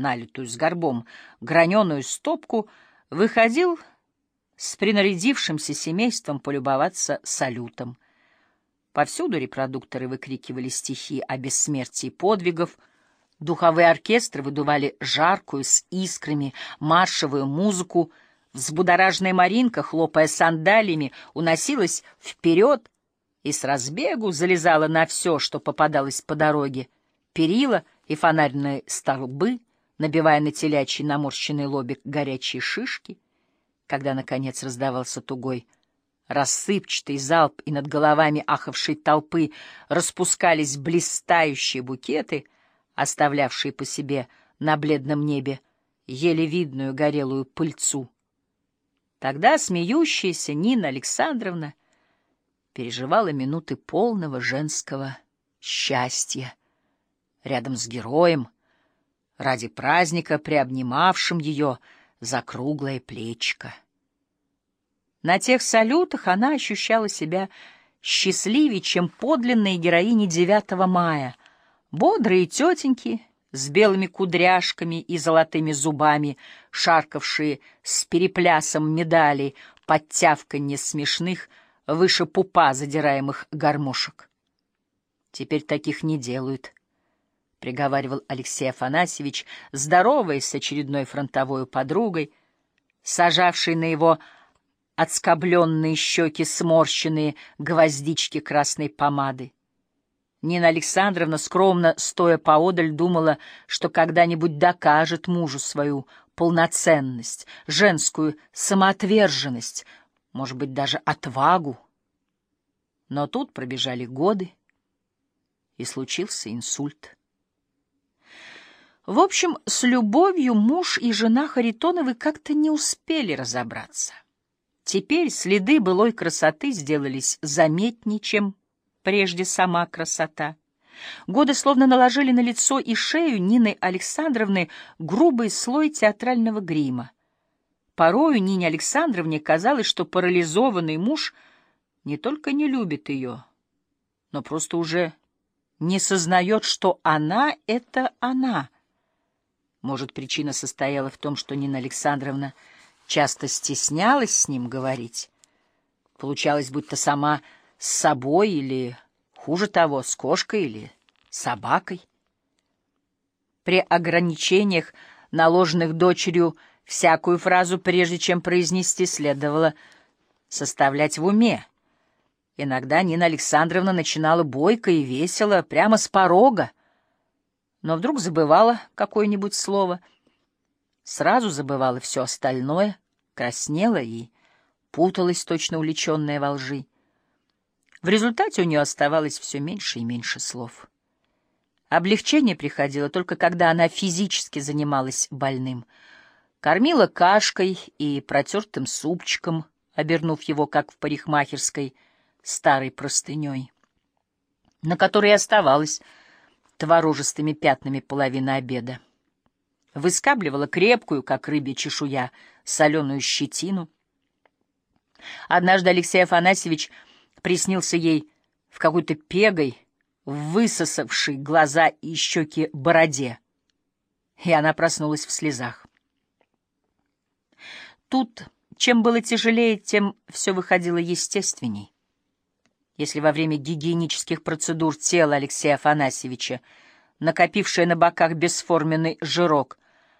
налитую с горбом, граненую стопку, выходил с принарядившимся семейством полюбоваться салютом. Повсюду репродукторы выкрикивали стихи о бессмертии подвигов, духовые оркестры выдували жаркую с искрами маршевую музыку, взбудораженная Маринка, хлопая сандалиями, уносилась вперед и с разбегу залезала на все, что попадалось по дороге, перила и фонарные столбы, набивая на телячий наморщенный лобик горячие шишки, когда, наконец, раздавался тугой рассыпчатый залп, и над головами ахавшей толпы распускались блистающие букеты, оставлявшие по себе на бледном небе еле видную горелую пыльцу. Тогда смеющаяся Нина Александровна переживала минуты полного женского счастья рядом с героем, ради праздника приобнимавшим ее за круглое плечко. На тех салютах она ощущала себя счастливее, чем подлинные героини 9 мая, бодрые тетеньки с белыми кудряшками и золотыми зубами, шаркавшие с переплясом медалей под тявканье смешных, выше пупа задираемых гармошек. Теперь таких не делают —— приговаривал Алексей Афанасьевич, здороваясь с очередной фронтовой подругой, сажавшей на его отскобленные щеки сморщенные гвоздички красной помады. Нина Александровна, скромно стоя поодаль, думала, что когда-нибудь докажет мужу свою полноценность, женскую самоотверженность, может быть, даже отвагу. Но тут пробежали годы, и случился инсульт. В общем, с любовью муж и жена Харитоновы как-то не успели разобраться. Теперь следы былой красоты сделались заметнее, чем прежде сама красота. Годы словно наложили на лицо и шею Нины Александровны грубый слой театрального грима. Порою Нине Александровне казалось, что парализованный муж не только не любит ее, но просто уже не сознает, что она — это она — может, причина состояла в том, что Нина Александровна часто стеснялась с ним говорить. Получалось, будто сама с собой или, хуже того, с кошкой или собакой. При ограничениях, наложенных дочерью, всякую фразу, прежде чем произнести, следовало составлять в уме. Иногда Нина Александровна начинала бойко и весело, прямо с порога, но вдруг забывала какое-нибудь слово, сразу забывала все остальное, краснела и путалась, точно увлеченная во лжи. В результате у нее оставалось все меньше и меньше слов. Облегчение приходило только когда она физически занималась больным. Кормила кашкой и протертым супчиком, обернув его, как в парикмахерской, старой простыней, на которой оставалась творожистыми пятнами половины обеда. Выскабливала крепкую, как рыбья чешуя, соленую щетину. Однажды Алексей Афанасьевич приснился ей в какой-то пегой, высосавшей глаза и щеки бороде, и она проснулась в слезах. Тут, чем было тяжелее, тем все выходило естественней. Если во время гигиенических процедур тело Алексея Афанасьевича, накопившее на боках бесформенный жирок,